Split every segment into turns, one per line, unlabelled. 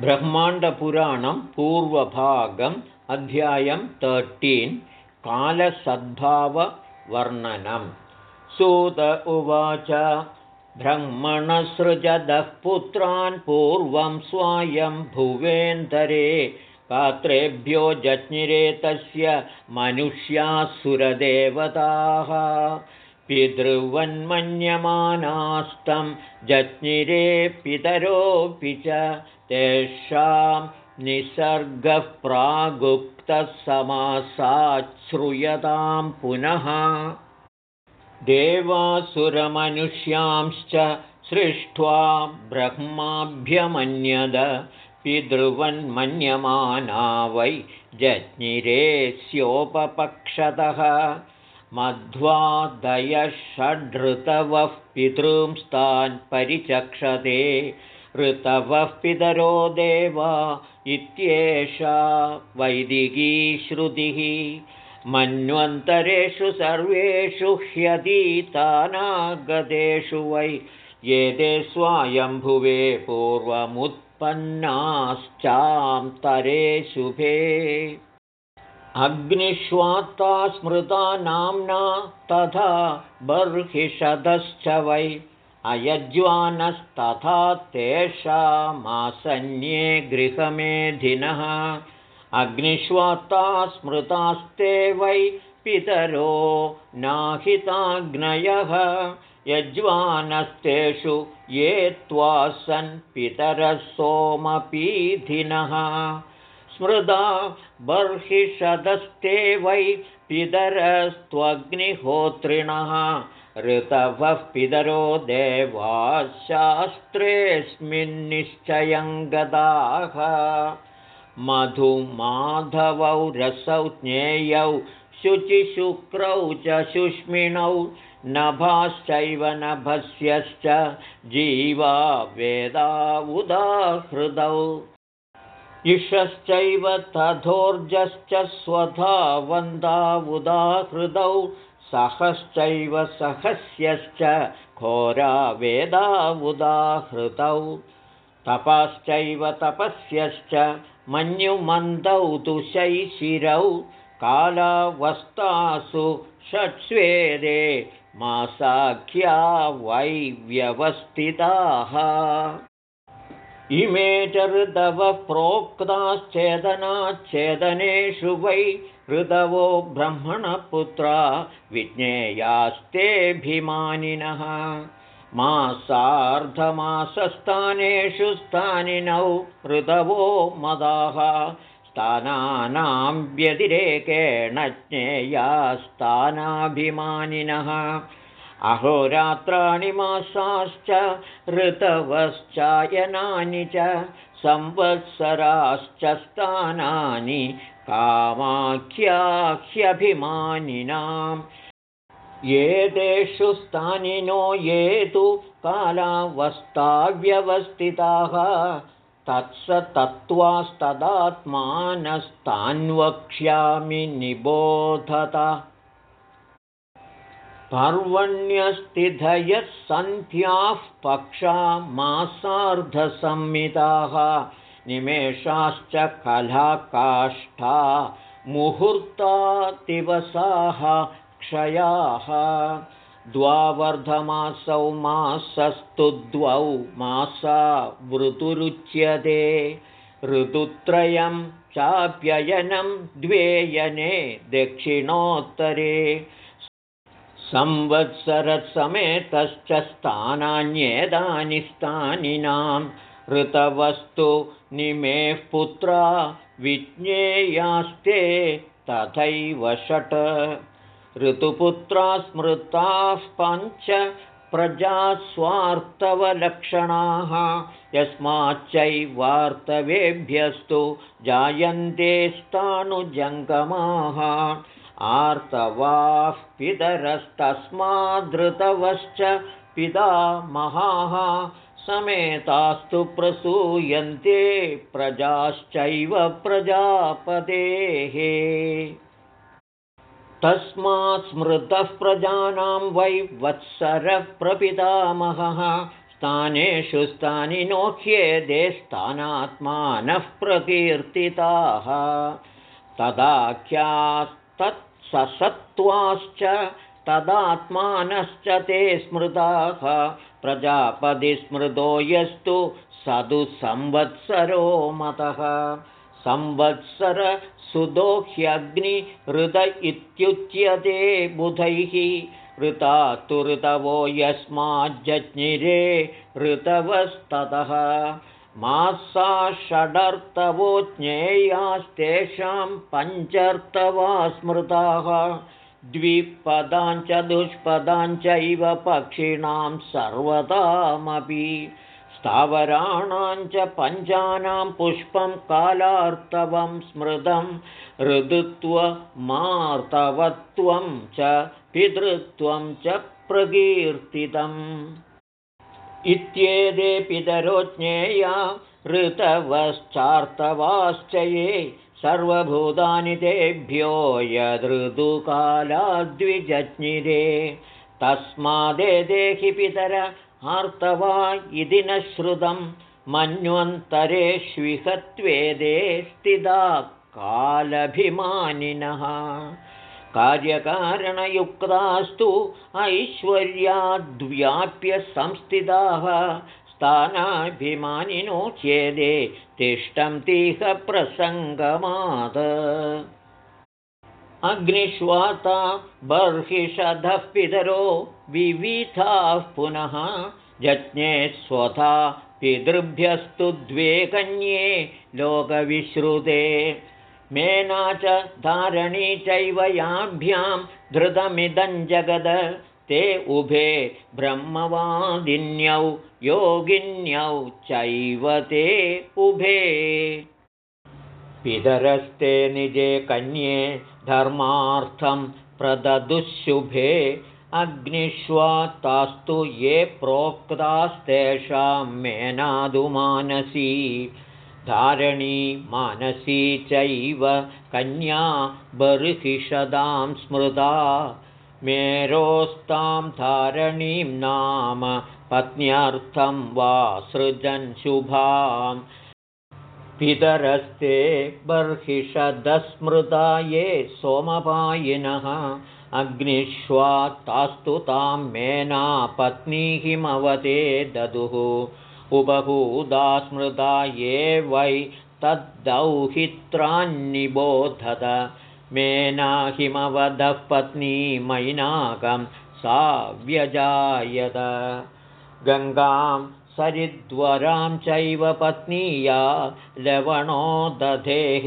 ब्रह्माण्डपुराणं पूर्वभागम् अध्यायं तर्टीन् कालसद्भाववर्णनं सूत उवाच ब्रह्मणसृजदः पुत्रान् पूर्वं स्वायं भुवेन्तरे पात्रेभ्यो जज्ञिरे तस्य मनुष्यासुरदेवताः पितृवन्मन्यमानास्तं जज्ञिरे पितरोऽपि च तेषां निसर्गः प्रागुप्तः समासाच्छ्रूयतां पुनः। देवासुरमनुष्यांश्च सृष्ट्वा ब्रह्माभ्यमन्यद पितृवन्मन्यमाना वै स्योपपक्षतः मध्वादयः षड्ऋतवः पितृंस्तान् परिचक्षते ऋतवः पितरो देवा इत्येषा वैदिकी श्रुतिः। मन्वन्तरेषु सर्वेषु ह्यतीतानागतेषु वै एते स्वायम्भुवे पूर्वमुत्पन्नाश्चान्तरे शुभे अग्निष्वात्ता स्मृता नाम्ना तथा बर्हिषदश्च वै अयज्वानस्तथा तेषामासन्ये गृहमेधिनः अग्निष्वात्ता स्मृतास्ते वै पितरो नाहिताग्नयः यज्वानस्तेषु ये त्वासन् पितरः सोमपीधिनः स्मृदा बर्हिषदस्ते वै पितरस्त्वग्निहोत्रिणः। ऋतवः पितरो देवाशास्त्रेऽस्मिन्निश्चयं गदाः मधुमाधवौ रसौ ज्ञेयौ शुचिशुक्रौ च शुष्मिणौ नभाश्चैव नभस्यश्च जीवा वेदा उदाहृदौ इषश्चैव तथोर्जश्च स्वधा वन्दा उदाहृदौ सहश्चैव सहस्यश्च घोरा वेदा उदाहृतौ। तपश्चैव तपस्यश्च मन्युमन्दौ तु शैशिरौ कालावस्थासु षट्स्वेदे मासाख्या वै व्यवस्थिताः इमे च ऋतवः प्रोक्ताश्चेदनाच्छेदनेषु वै ऋतवो ब्रह्मणपुत्रा विज्ञेयास्तेऽभिमानिनः। मासार्धमासस्थानेषु स्थानिनौ ऋतवो मदाः। स्थानानां व्यतिरेकेण ज्ञेयास्तानाभिमानिनः अहोरात्राणि मासाश्च ऋतवश्चायनानि च संवत्सराश्च स्थानानि कामाख्याह्यभिमानिनाम् एतेषु स्थानिनो ये तु कालावस्थाव्यवस्थिताः तत्स तत्त्वास्तदात्मानस्तान्वक्ष्यामि निबोधत पर्वण्यस्तिथयः सन्ध्याः पक्षा मासार्धसंमिताः निमेषाश्च कलाकाष्ठा मुहूर्तातिवसाः क्षयाः। द्वावर्धमासौ मासस्तु द्वौ मासा वृतुरुच्यते। ऋतुत्रयं चाप्ययनं द्वेयने दक्षिणोत्तरे संवत्सरसमेतश्च स्थानान्येदानि स्थानिनां ऋतवस्तु निमेः पुत्रा विज्ञेयास्ते तथैव षट्। ऋतुपुत्रा स्मृताः पञ्च प्रजास्वार्तवलक्षणाः यस्माच्चैवार्तवेभ्यस्तु जायन्ते स्थाणुजङ्गमाः आर्तवाः पितरस्तस्मादृतवश्च पिता महाः समेतास्तु प्रसूयन्ते प्रजाश्चैव प्रजापतेः। तस्मात् स्मृतः प्रजानां वै वत्सरः प्रपितामहः स्थानेषु स्थानि नोह्येदे स्थानात्मानः प्रकीर्तिताः तदाख्यात्तत्सत्त्वाश्च तदात्मानश्च ते स्मृताः प्रजापतिस्मृतो यस्तु सदु संवत्सरो मतः। संवत्सरसुदोह्यग्निहृद इत्युच्यते बुधैः। ऋता तु ऋतवो यस्माज्जज्ञिरे ऋतवस्ततः मासा षडर्थवो ज्ञेयास्तेषां पञ्चर्तवा स्मृताः द्विपदाञ्च दुष्पदाञ्चैव पक्षिणां सर्वतामपि स्थावराणाञ्च पञ्चानां पुष्पं कालार्तवं स्मृतं ऋदुत्वमार्तवत्वं च पितृत्वं च प्रकीर्तितम् इत्येते पितरो ज्ञेया ऋतवश्चार्तवाश्च ये सर्वभूतानि तेभ्यो यदृदुकालाद्विजज्ञिरे। तस्मादेदेहि पितर आर्तवा इति न श्रुतं मन्वन्तरेष्विहत्वेदे स्थिता कालभिमानिनः कार्यकारणयुक्तास्तु ऐश्वर्याद्व्याप्य संस्थिताः स्थानाभिमानिनो चेदे तिष्ठं तिह प्रसङ्गमाद। अग्निष्वाता बर्हिषधः पितरो विविधाः पुनः जज्ञे स्वथा पितृभ्यस्तु द्वे कन्ये लोकविश्रुते मेना च धारणी चैव याभ्यां धृतमिदं जगद। ते उभे ब्रह्मवादिन्यौ योगिन्यौ चैव ते उभे। पितरस्ते निजे कन्ये धर्मार्थं प्रददुःशुभे अग्निष्वात्तास्तु ये प्रोक्तास्तेषां मेनादुमानसी धारणी मानसी चैव कन्या बर्हिषदां स्मृता। मेरोस्तां धारणीं नाम पत्न्यर्थं वा सृजन् शुभां पितरस्ते बर्हिषदस्मृता ये सोमपायिनः अग्निष्वात्तास्तु तां मेना पत्नीहिमवते ददुः उपहूदा स्मृता ये वै तद्दौहित्रान्निबोधत। मेना हिमवधः पत्नी मैनाकं सा व्यजायत। गङ्गां सरिद्वरां चैव पत्नीया लवणो दधेः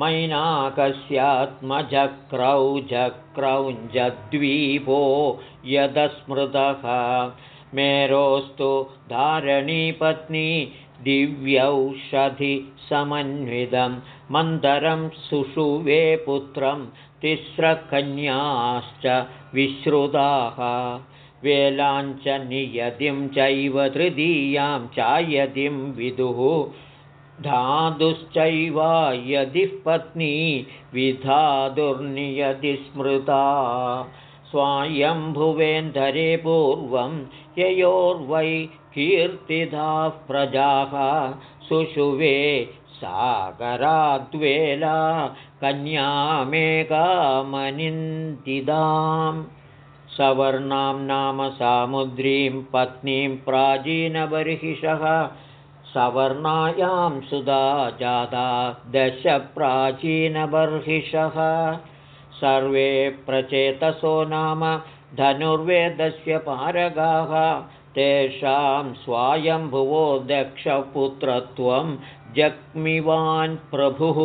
मैनाकस्यात्मजक्रौजक्रौञ्जद्वीपो यदस्मृतः मेरोस्तु धारणीपत्नी दिव्यौषधिसमन्वितं मन्दरं सुषुवे पुत्रं तिस्रकन्याश्च विश्रुताः। वेलाञ्च नियतिं चैव तृतीयां चायतिं विदुः। धातुश्चैवा यदि पत्नी विधातुर्नियति स्मृता स्वायम्भुवेन्धरे पूर्वं ययोर्वै कीर्तिधाः प्रजाः। सुषुवे सागराद्वेला कन्यामेकामनिन्दिदां सवर्णां नाम सामुद्रीं पत्नीं प्राचीनबर्हिषः। सवर्णायां सुधा जाता दशप्राचीनबर्हिषः सर्वे प्रचेतसो नाम धनुर्वेदस्य पारगाः तेषां स्वायम्भुवो दक्षपुत्रत्वं जग्मिवान् प्रभुः।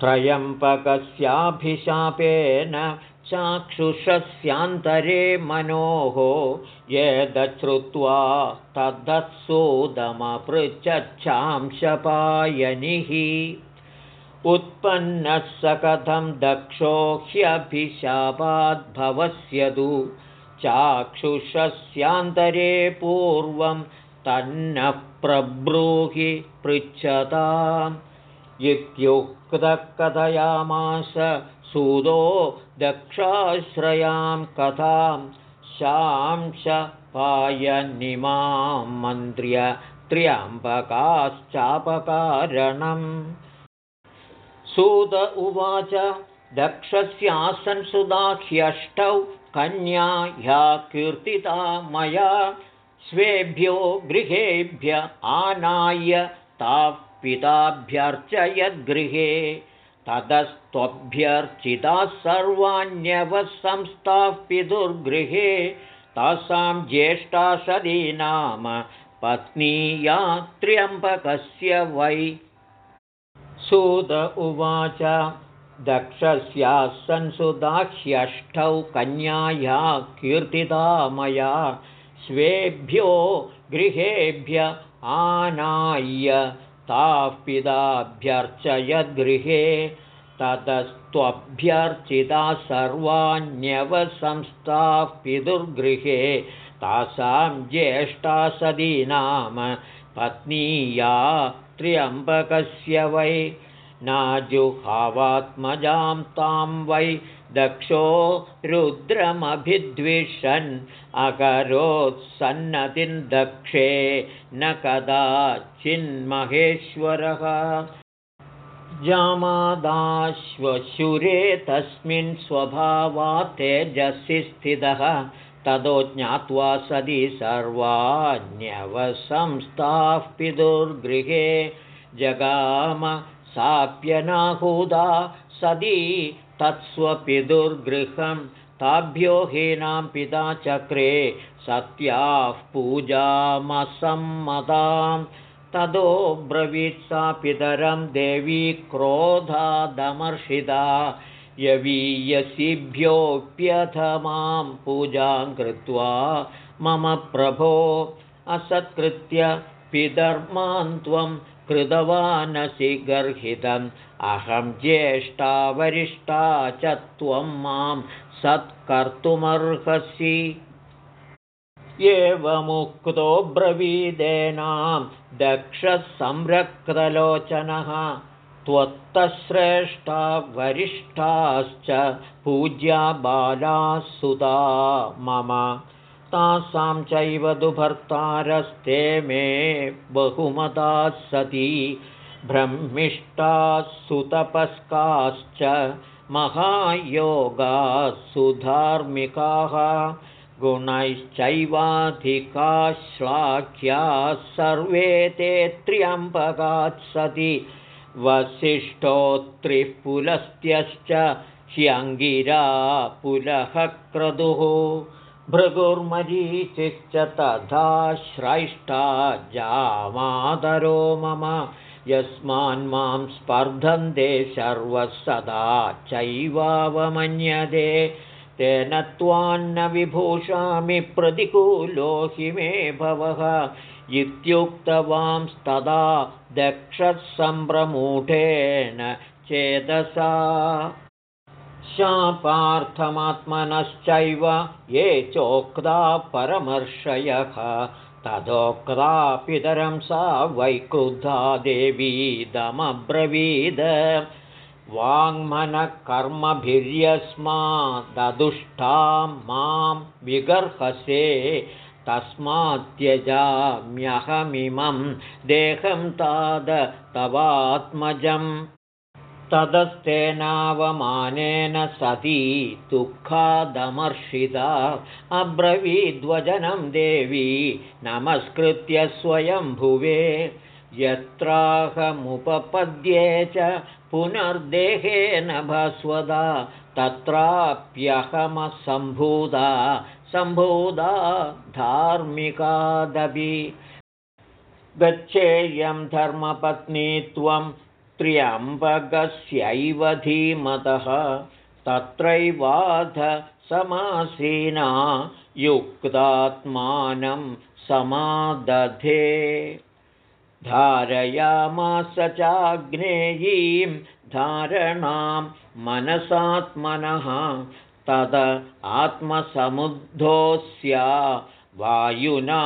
त्रयम्पकस्याभिशापेन चाक्षुषस्यान्तरे मनोः यदश्रुत्वा तद्धत्सूदमपृच्छांशपायनिः उत्पन्नः स कथं दक्षो ह्यभिशापाद्भवस्यतु चाक्षुषस्यान्तरे पूर्वं तन्नः प्रब्रूहि पृच्छताम्। इत्युक्तः कथयामास सूदो दक्षाश्रयां कथां मन्त्र्य त्र्यम्बकाश्चापकारणम् सुद उवाच दक्षस्यासन् सुदाह्यष्टौ कन्या ह्या कीर्तिता मया। स्वेभ्यो गृहेभ्य आनाय ताः पिताभ्यर्चयद्गृहे। ततस्त्वभ्यर्चिताः सर्वाण्यवसंस्थाः पितुर्गृहे। तासां ज्येष्ठा सदी नाम पत्नीया त्र्यम्बकस्य वै सुद उवाच। दक्षस्याः सुदाह्यष्टौ कन्याया कीर्तिता मया। स्वेभ्यो गृहेभ्य आनाय्य। ताः पिताभ्यर्चयद्गृहे ततस्त्वभ्यर्चिताः सर्वाण्यवसंस्थाः पितुर्गृहे। तासां ज्येष्ठा सदी नाम पत्नीया त्र्यम्बकस्य वै नाजुहावात्मजां तां वै दक्षो रुद्रमभिद्विषन् अकरोत्सन्नतिं दक्षे न कदाचिन्महेश्वरः जामादाश्वशुरे तस्मिन् स्वभावा तेजसि स्थितः ततो ज्ञात्वा सदि सर्वाण्यवसंस्थाः पितुर्गृहे जगाम साप्यनाहूदा सदी तत्स्वपितुर्गृहं ताभ्यो हीनां पिता चक्रे सत्याः पूजामसम्मतां ततो ब्रवीत्सा पितरं देवी क्रोधादमर्षिता यवीयसीभ्योऽप्यथ मां पूजां कृत्वा मम प्रभो असत्कृत्य पितर्मान् त्वं कृतवानसि गर्हितम्। अहं ज्येष्ठा वरिष्ठा च त्वं मां सत्कर्तुमर्हसि। एवमुक्तो ब्रवीदेनां दक्षसंरक्तलोचनः त्वत्तश्रेष्ठा वरिष्ठाश्च पूज्या बालाः सुता मम। तासां चैव दुभर्तारस्ते मे बहुमताः सती। ब्रह्मिष्टाः सुतपस्काश्च महायोगाः सुधार्मिकाः गुणैश्चैवाधिकाश्लाख्याः सर्वे ते त्र्यम्बकात् सति वसिष्ठोत्रिः पुलस्त्यश्च ह्यङ्गिरा पुलः क्रतुः भृगुर्मरीचिश्च तथा श्रैष्ठा जामादरो मम। यस्मान्मां स्पर्धन्ते सर्वः सदा चैवावमन्यते तेन त्वान्न विभूषामि प्रतिकूलो हि मे भवः इत्युक्तवांस्तदा दक्षः चेतसा शापार्थमात्मनश्चैव ये चोक्ता परमर्षयः तदोक्ता पितरं सा वैक्रुद्धा देवीदमब्रवीद वाङ्मनकर्मभिर्यस्मादुष्टां मां विगर्हसे तस्मात्यजाम्यहमिमं देहं ताद तवात्मजम्। ततस्तेनावमानेन सती दुःखादमर्षिता। अब्रवीद्वजनं देवी नमस्कृत्य स्वयं भुवे यत्राहमुपपद्ये च पुनर्देहेन भस्वदा तत्राप्यहमसम्भूता सम्भूता धार्मिकादपि गच्छेयं धर्मपत्नी त्वं त्र्यम्बकस्यैव धीमतः तत्रैवाध समासीना युक्तात्मानं समादधे। धारयामास चाग्नेयीं धारणां मनसात्मनः तद आत्मसमुद्धोऽस्या वायुना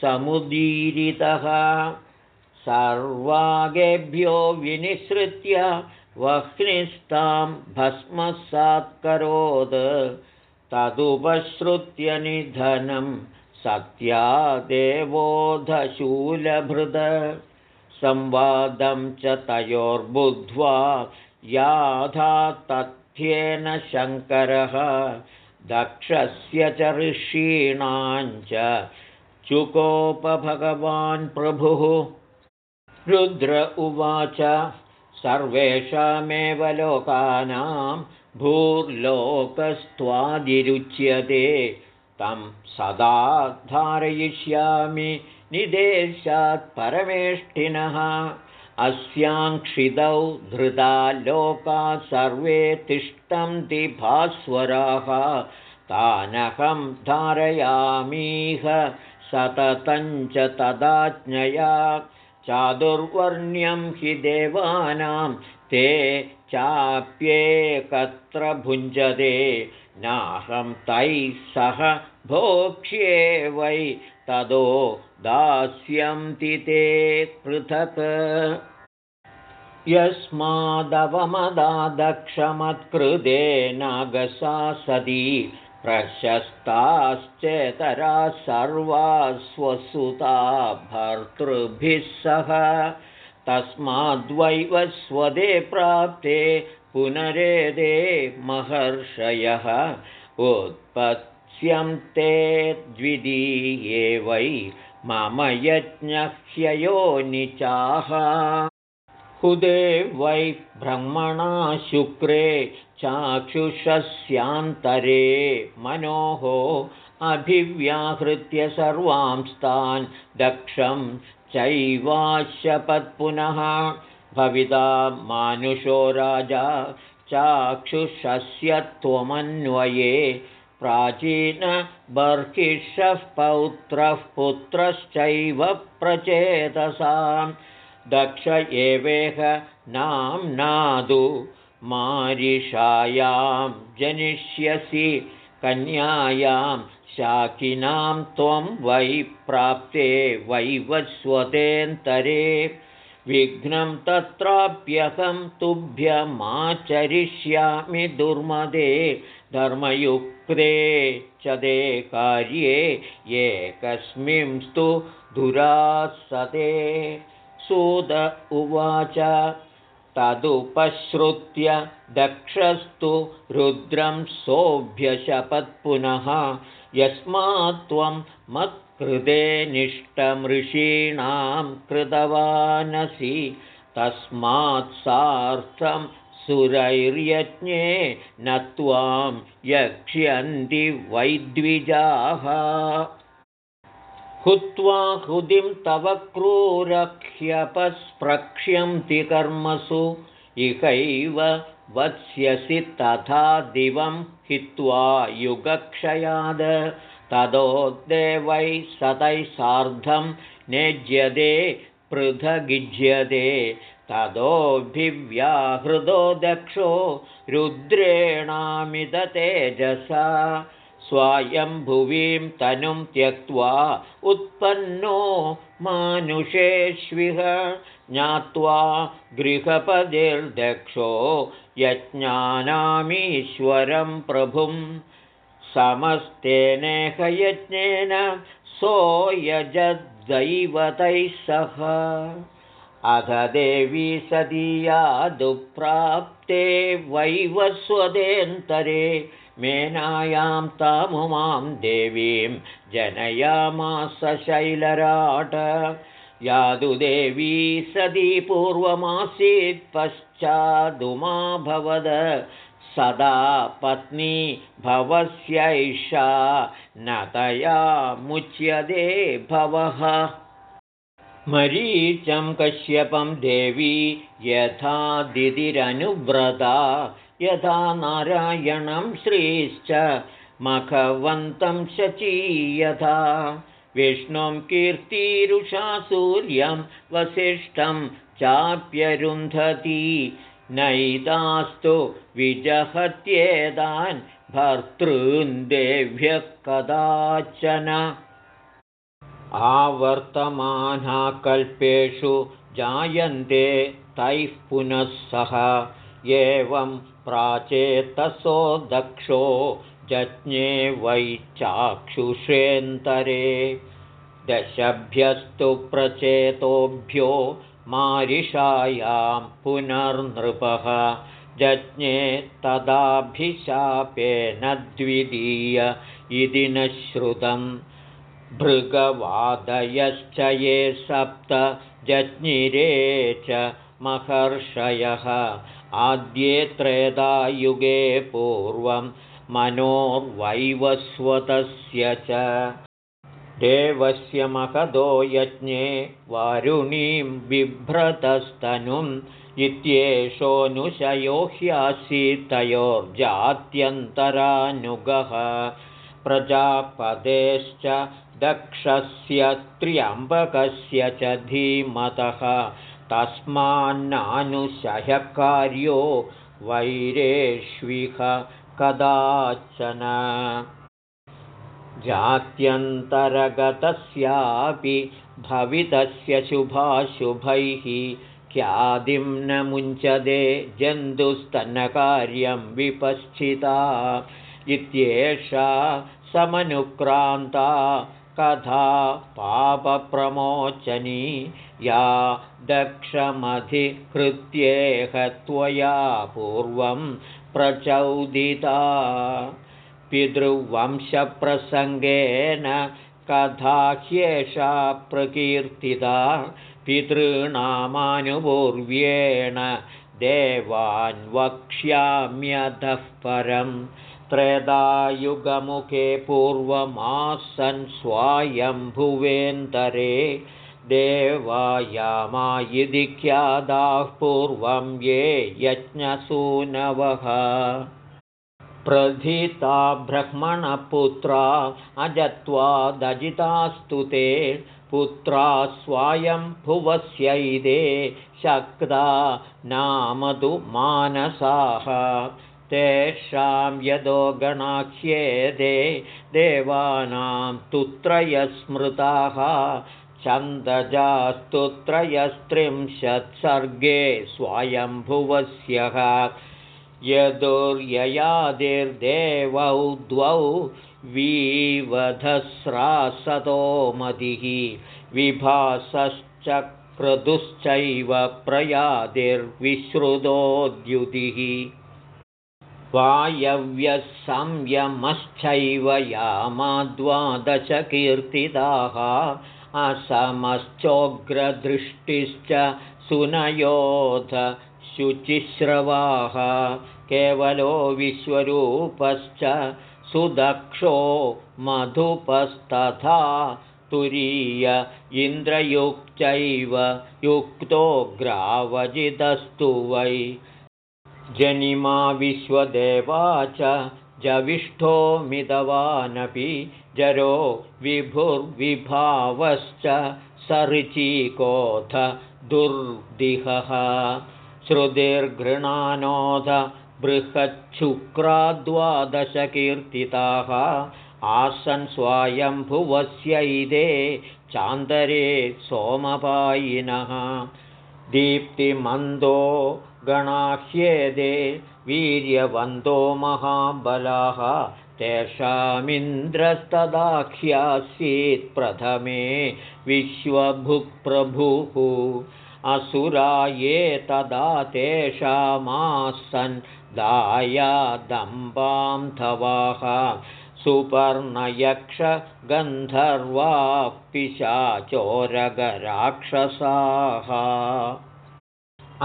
समुदीरितः। सर्वागेभ्यो विनिसृत्य वह्निस्तां भस्मसात्करोत्। तदुपश्रुत्य निधनं सत्या देवोधशूलभृद संवादं च तयोर्बुद्ध्वा याधा तथ्येन शङ्करः दक्षस्य च ऋषीणाञ्च चुकोपभगवान् प्रभुः। रुद्र उवाच सर्वेषामेव लोकानां भूर्लोकस्त्वादिरुच्यते। तं सदा धारयिष्यामि निदेशात् परमेष्टिनः अस्याङ्क्षिदौ धृता लोका सर्वे तिष्ठन्ति भास्वराः तानहं धारयामीह सततञ्च तदाज्ञया। चादुर्वर्ण्यं हि देवानां ते चाप्येकत्र भुञ्जते नाहं तैः सह भोक्ष्ये वै तदो दास्यन्ति ते पृथक्। यस्मादवमदादक्षमत्कृते नागसा सदी प्रशस्ताश्चेतरा सर्वा स्वसुता भर्तृभिः सह। तस्माद्वैव स्वदे प्राप्ते पुनरेदे महर्षयः उत्पत्स्यन्ते द्वितीये वै मम यज्ञह्ययो निचाः हुदे वै ब्रह्मणा शुक्रे चाक्षुषस्यान्तरे मनोः अभिव्याहृत्य सर्वांस्तान् दक्षं चैवाश्यपत्पुनः। भविता मानुषो राजा चाक्षुषस्य त्वमन्वये प्राचीनबर्हिषः पौत्रः पुत्रश्चैव प्रचेतसां दक्ष एवेह नाम्नादु मारिषायां जनिष्यसि। कन्यायां शाकिनां त्वं वै प्राप्ते वैवस्वतेन्तरे विघ्नं तत्राप्यहं तुभ्यमाचरिष्यामि दुर्मदे। धर्मयुक्ते च दे कार्ये एकस्मिंस्तु दुरासते सुद उवाच तदुपश्रुत्य दक्षस्तु रुद्रं सोऽभ्यशपत्पुनः यस्मात् त्वं मत्कृते निष्टमृषीणां कृतवानसि। तस्मात् सार्थं सुरैर्यज्ञे न त्वां यक्ष्यन्ति वैद्विजाः। हुत्वा हुदिं तव क्रूरह्यपस्प्रक्ष्यन्ति कर्मसु इहैव वत्स्यसि तथा दिवं हित्वा युगक्षयाद। ततो देवैः सतैः सार्धं नेज्यते पृथगिज्यते ततोऽभिव्याहृदो दक्षो रुद्रेणामिदतेजसा स्वायम्भुवीं तनुं त्यक्त्वा उत्पन्नो मानुषेष्विह ज्ञात्वा गृहपतिर्दक्षो यज्ञानामीश्वरं प्रभुं समस्तेनेकयज्ञेन सोऽयजद्दैवतैः सह अध देवी सदीया दुप्राप्ते वैवस्वदेन्तरे मेनायां तामुमां देवीं जनयामास शैलराट। यादुदेवी सदी पूर्वमासीत् पश्चादुमाभवद सदा पत्नी भवस्यैषा न तया मुच्यते भवः मरीचं कश्यपं देवी यथा दिदिरनुव्रता यथा नारायणं श्रीश्च मखवन्तं शची यथा। विष्णुं कीर्तिरुषा सूर्यं वसिष्ठं चाप्यरुन्धती। नैतास्तु विजहत्येतान् भर्तॄन्देभ्यः कदाचन आवर्तमाना कल्पेषु जायन्ते तैः पुनः सह। एवं प्राचेतसो दक्षो जज्ञे वै चाक्षुषेन्तरे दशभ्यस्तु प्रचेतोभ्यो मारिषायां पुनर्नृपः। जज्ञे तदाभिशापेन द्वितीय इति न श्रुतं भृगवादयश्च ये सप्त जज्ञिरे च महर्षयः। आद्ये त्रेधायुगे पूर्वं मनोर्वैवस्वतस्य च। देवस्य महदो यज्ञे वारुणीं बिभ्रतस्तनुम् इत्येषोऽनुशयो ह्यासीत्तयोर्जात्यन्तरानुगः प्रजापदेश्च दक्षस्य त्र्यम्बकस्य च धीमतः तस्मान्नानुशयकार्यो वैरेष्विह कदाचन। जात्यन्तरगतस्यापि भवितस्य शुभाशुभैः ख्यादिं न मुञ्चदे जन्तुस्तन्नकार्यं विपश्चिता। इत्येषा समनुक्रान्ता कथा पापप्रमोचनी या दक्षमधिकृत्येह त्वया पूर्वं प्रचौदिता। पितृवंशप्रसङ्गेन कथा ह्येषा प्रकीर्तिता। पितॄणामानुपूर्व्येण देवान् वक्ष्याम्यधः परं त्रेदायुगमुखे पूर्वमासन् स्वायम्भुवेन्तरे देवायामा इति ख्यादाः पूर्वं ये यज्ञसूनवः। प्रथिता ब्रह्मणपुत्रा अजत्वादजितास्तु ते पुत्रा स्वायम्भुवस्यैदे शक्ता नामतु मानसाः तेषां यदो गणाख्येदे देवानां तुत्रयस्मृताः छन्दजास्तुत्रयस्त्रिंशत्सर्गे स्वायम्भुवस्यः। यदुर्ययादिर्देवौ द्वौ वीवधस्रासतो मतिः विभासश्च क्रतुश्चैव प्रयादिर्विश्रुतोद्युतिः वायव्यः संयमश्चैव यामाद्वादशकीर्तिताः असमश्चोग्रदृष्टिश्च सुनयोध शुचिश्रवाः केवलो विश्वरूपश्च सुदक्षो मधुपस्तथा तुरीय इन्द्रयुक्त्यैव युक्तो ग्रावजितस्तु वै जनिमा विश्वदेवा च जविष्ठो मितवानपि जरो विभुर्विभावश्च सरिचीकोऽथ दुर्दिहः। श्रुतिर्घृणानोध बृहच्छुक्राद्वादशकीर्तिताः। आसन् स्वायम्भुवस्यैदे चान्दरे सोमपायिनः दीप्तिमन्दो गणाह्येदे वीर्यवन्दो महाबलाः तेषामिन्द्रस्तदाख्यासीत् प्रथमे विश्वभुक्प्रभुः असुरा ये तदा तेषामासन् दायादम्बान्धवाः सुपर्णयक्षगन्धर्वापिशाचोरगराक्षसाः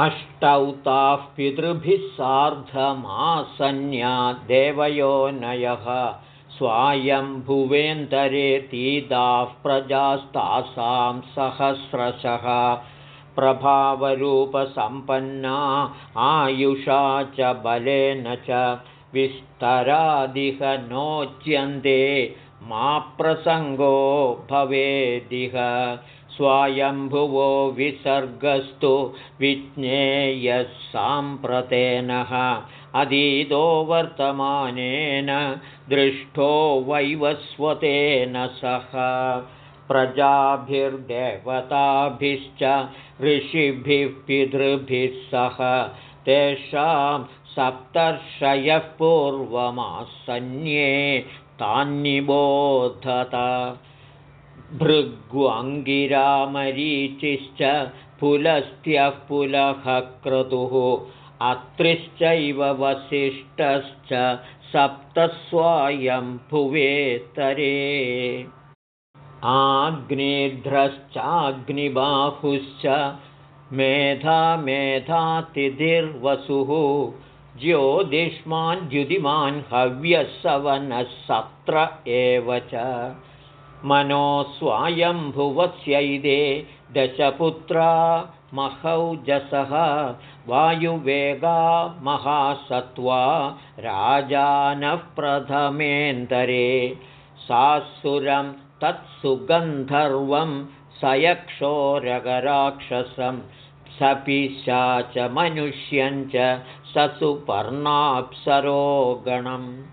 अष्टौ ताः पितृभिः सार्धमासन्या देवयोनयः स्वायम्भुवेन्दरे तीदाः प्रजास्तासां सहस्रशः। प्रभावरूपसम्पन्ना आयुषा च बलेन च विस्तरादिह नोच्यन्ते मा प्रसङ्गो भवेदिह। स्वायम्भुवो विसर्गस्तु विज्ञेयः साम्प्रतेनः अधीतो वर्तमानेन दृष्टो वैवस्वतेन सह। प्रजाभिर्देवताभिश्च ऋषिभिः पितृभिः सह तेषां सप्तर्षयः पूर्वमासन्ये तान्निबोधत। भृग्वाङ्गिरामरीचिश्च पुलस्त्यः पुलः क्रतुः। अत्रिश्चैव वसिष्ठश्च सप्तस्वायं आग्नेध्रश्चाग्निबाहुश्च मेधा मेधातिथिर्वसुः ज्योतिष्मान् द्युतिमान् हव्यसवनः सत्र एव च। मनो स्वायम्भुवस्यैदे दशपुत्रा महौजसः। वायुवेगा महासत्त्वा राजानः प्रथमेन्दरे सासुरं तत्सुगन्धर्वं सयक्षोरगराक्षसं सपिशा च मनुष्यञ्च ससुपर्णाप्सरोगणम्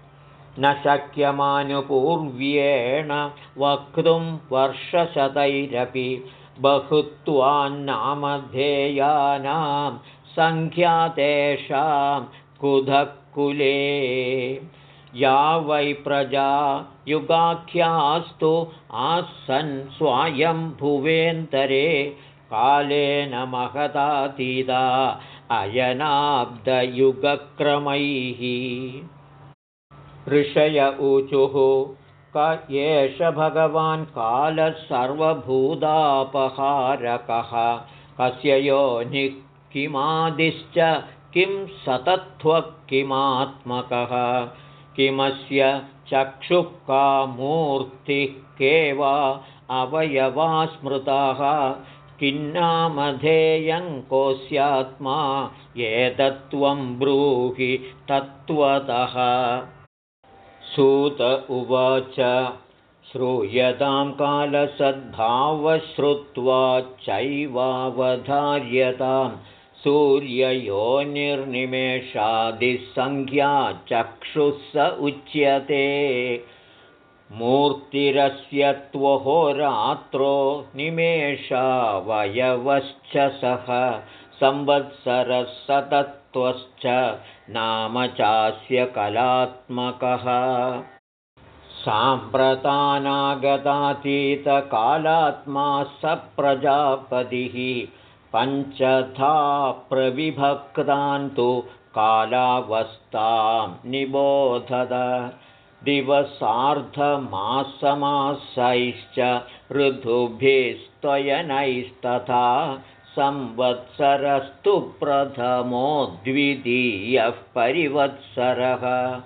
न शक्यमानुपूर्व्येण वक्तुं वर्षशतैरपि बहुत्वान्नामधेयानां सङ्ख्यातेषां कुधकुले। या वै प्रजा युगाख्यास्तु आसन् स्वायम्भुवेन्तरे कालेन महदातीता अयनाब्दयुगक्रमैः। ऋषय ऊचुः क एष भगवान् कालः सर्वभूतापहारकः कस्य योनिः किमादिश्च किं सतत्वः किमात्मकः किमस्य चक्षुः का मूर्तिः के वा अवयवा स्मृताः किन्नामधेयङ्कोऽस्यात्मा एतत्त्वं ब्रूहि तत्त्वतः। सूत उवाच श्रूयतां कालसद्भावश्रुत्वा चैवावधार्यतां सूर्ययोनिर्निमेषादिसङ्ख्या चक्षुः स उच्यते मूर्तिरस्य त्वहोरात्रो निमेषावयवश्च सः संवत्सरसतत्त्वश्च नाम चास्य कलात्मकः। साम्प्रतानागतातीतकालात्मा स प्रजापतिः पञ्चथा प्रविभक्तान् तु कालावस्थां निबोधत दिवसार्धमासमासैश्च ऋतुभिस्त्वयनैस्तथा संवत्सरस्तु प्रथमो द्वितीयः परिवत्सरः।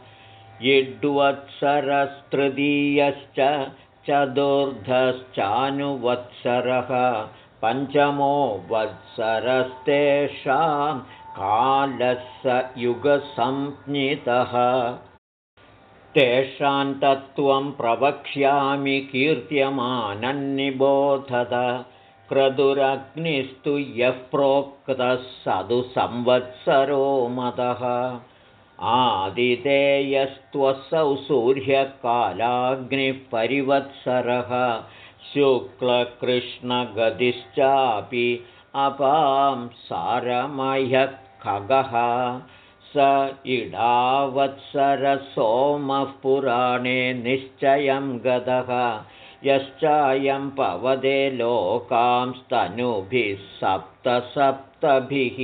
यड्वत्सरस्तृतीयश्च चतुर्धश्चानुवत्सरः। पञ्चमो वत्सरस्तेषां कालस्य युगसंज्ञितः तेषां तत्त्वं प्रवक्ष्यामि कीर्त्यमानन्निबोधत। क्रतुरग्निस्तु यः प्रोक्तः स तु संवत्सरो मदः आदितेयस्त्वसौ सूर्यकालाग्निः परिवत्सरः शुक्लकृष्णगतिश्चापि अपां सारमह्यः खगः स इडावत्सरसोमः पुराणे निश्चयं गतः यश्चायं पवदे लोकांस्तनुभिः सप्तसप्तभिः।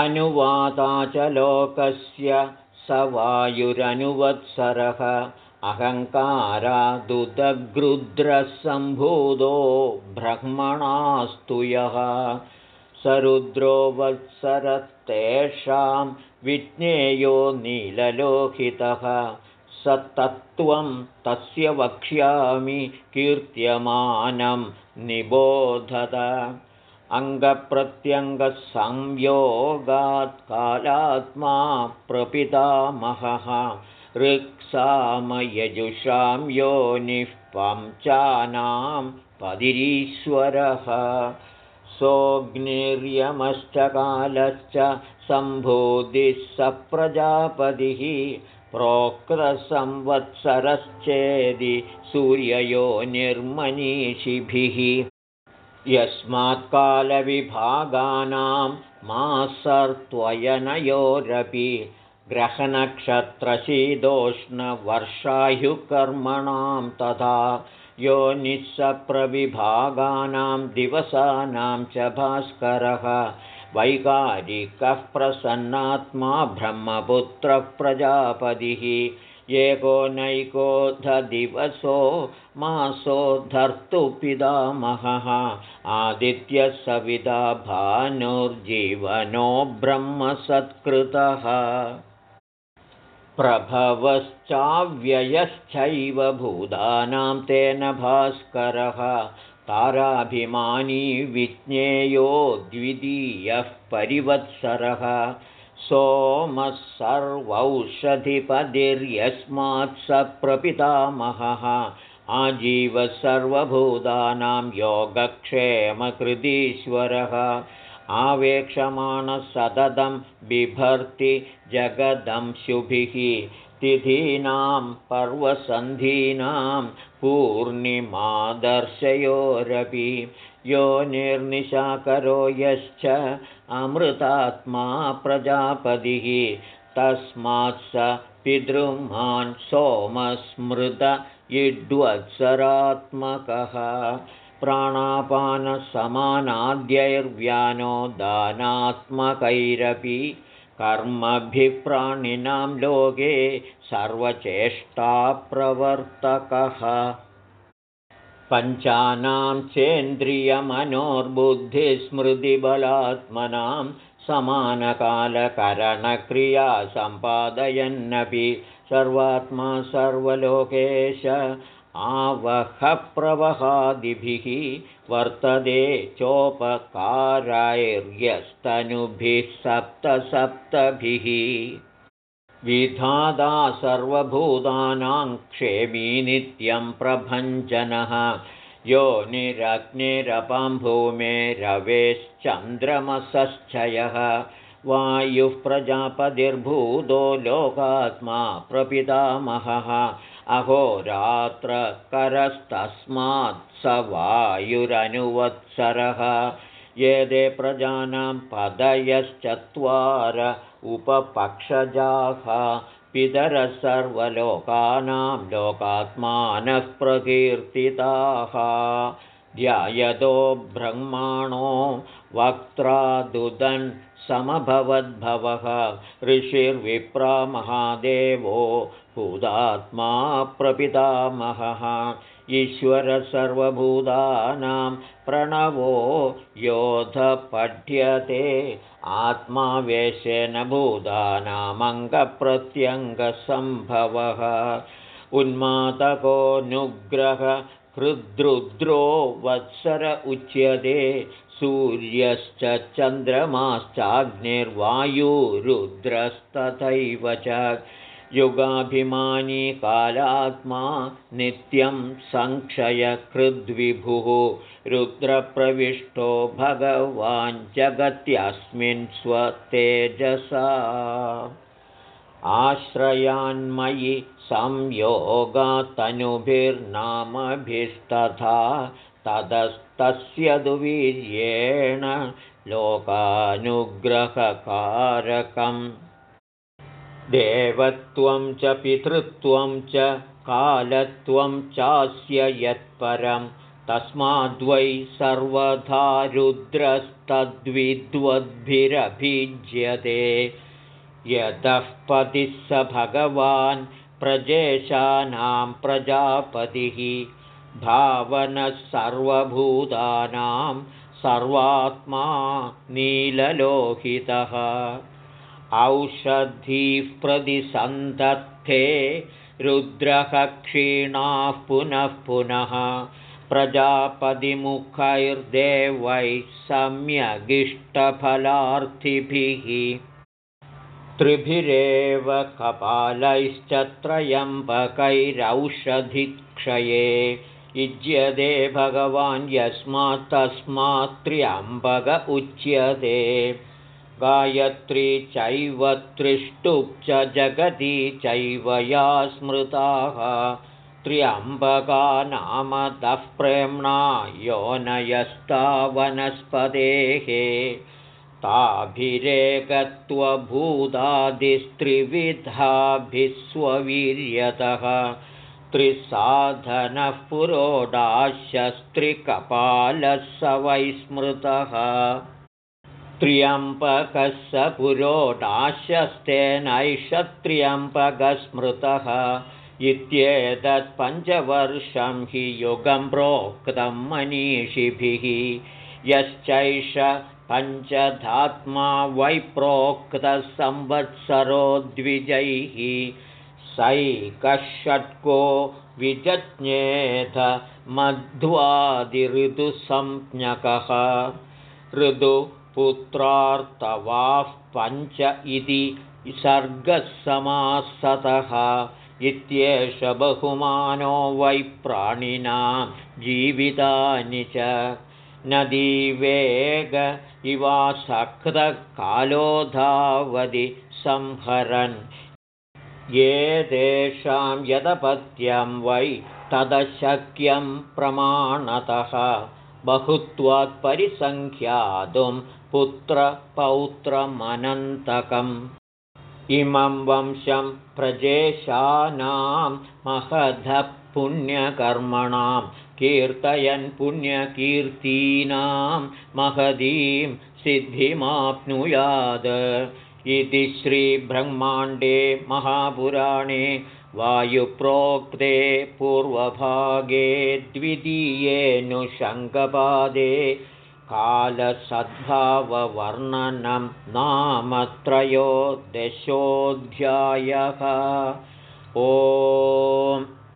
अनुवाता च लोकस्य स वायुरनुवत्सरः अहङ्कारादुदगृद्रसम्भूतो ब्रह्मणास्तु यः स रुद्रो वत्सरस्तेषां विज्ञेयो नीललोहितः। सतत्त्वं तस्य वक्ष्यामि कीर्त्यमानं निबोधत। अङ्गप्रत्यङ्गसंयोगात् कालात्मा प्रपितामहः। ऋक्सामयजुषां योनिः पञ्चानां पदिरीश्वरः सोऽग्निर्यमश्च कालश्च सम्भूतिः स प्रजापतिः प्रोक्तसंवत्सरश्चेदि सूर्ययो निर्मनीषिभिः। यस्मात्कालविभागानां मासर्त्वयनयोरपि ग्रहनक्षत्रशीदोष्णवर्षायुकर्मणां तथा यो निःसप्रविभागानां दिवसानां च भास्करः। वैकारिकः प्रसन्नात्मा ब्रह्मपुत्रः प्रजापतिः। एको नैकोऽधदिवसो मासो धर्तु पितामहः। आदित्यः सविता भानुर्जीवनो ब्रह्मसत्कृतः प्रभवश्चाव्ययश्चैव भूतानां तेन भास्करः ताराभिमानी विज्ञेयो द्वितीयः परिवत्सरः। सोमः सर्वौषधिपदिर्यस्मात् स प्रपितामहः। आजीव सर्वभूतानां योगक्षेमकृतीश्वरः आवेक्षमाणसततं बिभर्ति जगदंशुभिः तिथीनां पर्वसन्धीनां पूर्णिमादर्शयोरपि। यो निर्निशाकरो यश्च अमृतात्मा प्रजापतिः। तस्मात् स पितृमान् सोमस्मृत इड्वत्सरात्मकः प्राणापानसमानाद्यैर्व्यानो दानात्मकैरपि कर्मभिप्राणिनां लोके सर्वचेष्टाप्रवर्तकः। पञ्चानां चेन्द्रियमनोर्बुद्धिस्मृतिबलात्मनां समानकालकरणक्रिया सम्पादयन्नपि सर्वात्मा सर्वलोकेश आवहप्रवहादिभिः वर्तते चोपकारायर्यस्तनुभिः सप्तसप्तभिः। विधादा सर्वभूतानां क्षेमी नित्यं प्रभञ्जनः। यो निरग्निरपं भूमेरवेश्चन्द्रमसश्चयः वायुः प्रजापतिर्भूतो लोकात्मा प्रपितामहः। अहोरात्रकरस्तस्मात् स वायुरनुवत्सरः। ये प्रजानां पदयश्चत्वार उपपक्षजाः पितरः सर्वलोकानां लोकात्मानः प्रकीर्तिताः। ध्यायतो ब्रह्माणो वक्त्रादुदन् समभवद्भवः। ऋषिर्विप्रा महादेवो भूतात्मा प्रपितामहः। ईश्वरसर्वभूतानां प्रणवो योधपठ्यते। आत्मावेशेन भूतानामङ्गप्रत्यङ्गसम्भवः। उन्मादकोऽनुग्रह हृद्रुद्रो वत्सर उच्यते सूर्यश्च चन्द्रमाश्चाग्निर्वायुरुद्रस्तथैव च युगाभिमानी कालात्मा नित्यं संक्षयकृद्विभुः रुद्रप्रविष्टो भगवान् जगत्यस्मिन् स्वतेजसा। आश्रयान्मयि संयोगात्तनुभिर्नामभिस्तथा ततस्तस्य दुवीर्येण लोकानुग्रहकारकम्। देवत्वं च पितृत्वं च कालत्वं चास्य यत्परं। तस्माद्वै सर्वधा रुद्रस्तद्विद्वद्भिरभिज्यते। यतः पतिः स भगवान् प्रजेशानां प्रजापतिः भावनः सर्वभूतानां सर्वात्मा नीललोहितः। औषधीः प्रतिसन्धत्ते रुद्रः क्षीणाः पुनः पुनः प्रजापतिमुखैर्देवैः सम्यगिष्टफलार्थिभिः। त्रिभिरेव कपालैश्च त्रयम्बकैरौषधिक्षये युज्यते भगवान् यस्मात् तस्मात् त्र्यम्बक उच्यते। गायत्री चैव त्रिष्टुप् च जगति चैव या स्मृताः। त्र्यम्बका नामतः प्रेम्णा योनयस्ता वनस्पतेः ताभिरेकत्वभूतादिस्त्रिविधाभिस्ववीर्यतः त्रिसाधनः पुरोडाशस्त्रिकपालः स वैस्मृतः त्र्यम्बकः स पुरोडाशस्तेनैषत्र्यम्बकस्मृतः इत्येतत्पञ्चवर्षं हि युगं प्रोक्तं मनीषिभिः। यश्चैष पञ्चधात्मा वैप्रोक्तसंवत्सरो द्विजैः सैकषट्को विजज्ञेथ मध्वादिऋतुसंज्ञकः। ऋतुपुत्रार्तवाः पञ्च इति सर्गसमासतः। इत्येष बहुमानो वै प्राणिनां जीवितानि च। नदीवेग इवासक्तकालो धावति संहरन् ये तेषां यदपत्यं वै तदशक्यं प्रमाणतः। बहुत्वात्परिसङ्ख्यातुं पुत्रपौत्रमनन्तकम् इमं वंशं प्रजेशानां महधः पुण्यकर्मणां कीर्तयन् पुण्यकीर्तीनां महदीं सिद्धिमाप्नुयात् इति श्रीब्रह्माण्डे महापुराणे वायुप्रोक्ते पूर्वभागे द्वितीयेऽनुशङ्कपादे कालसद्भाववर्णनं नामत्रयोदशोऽध्यायः ओ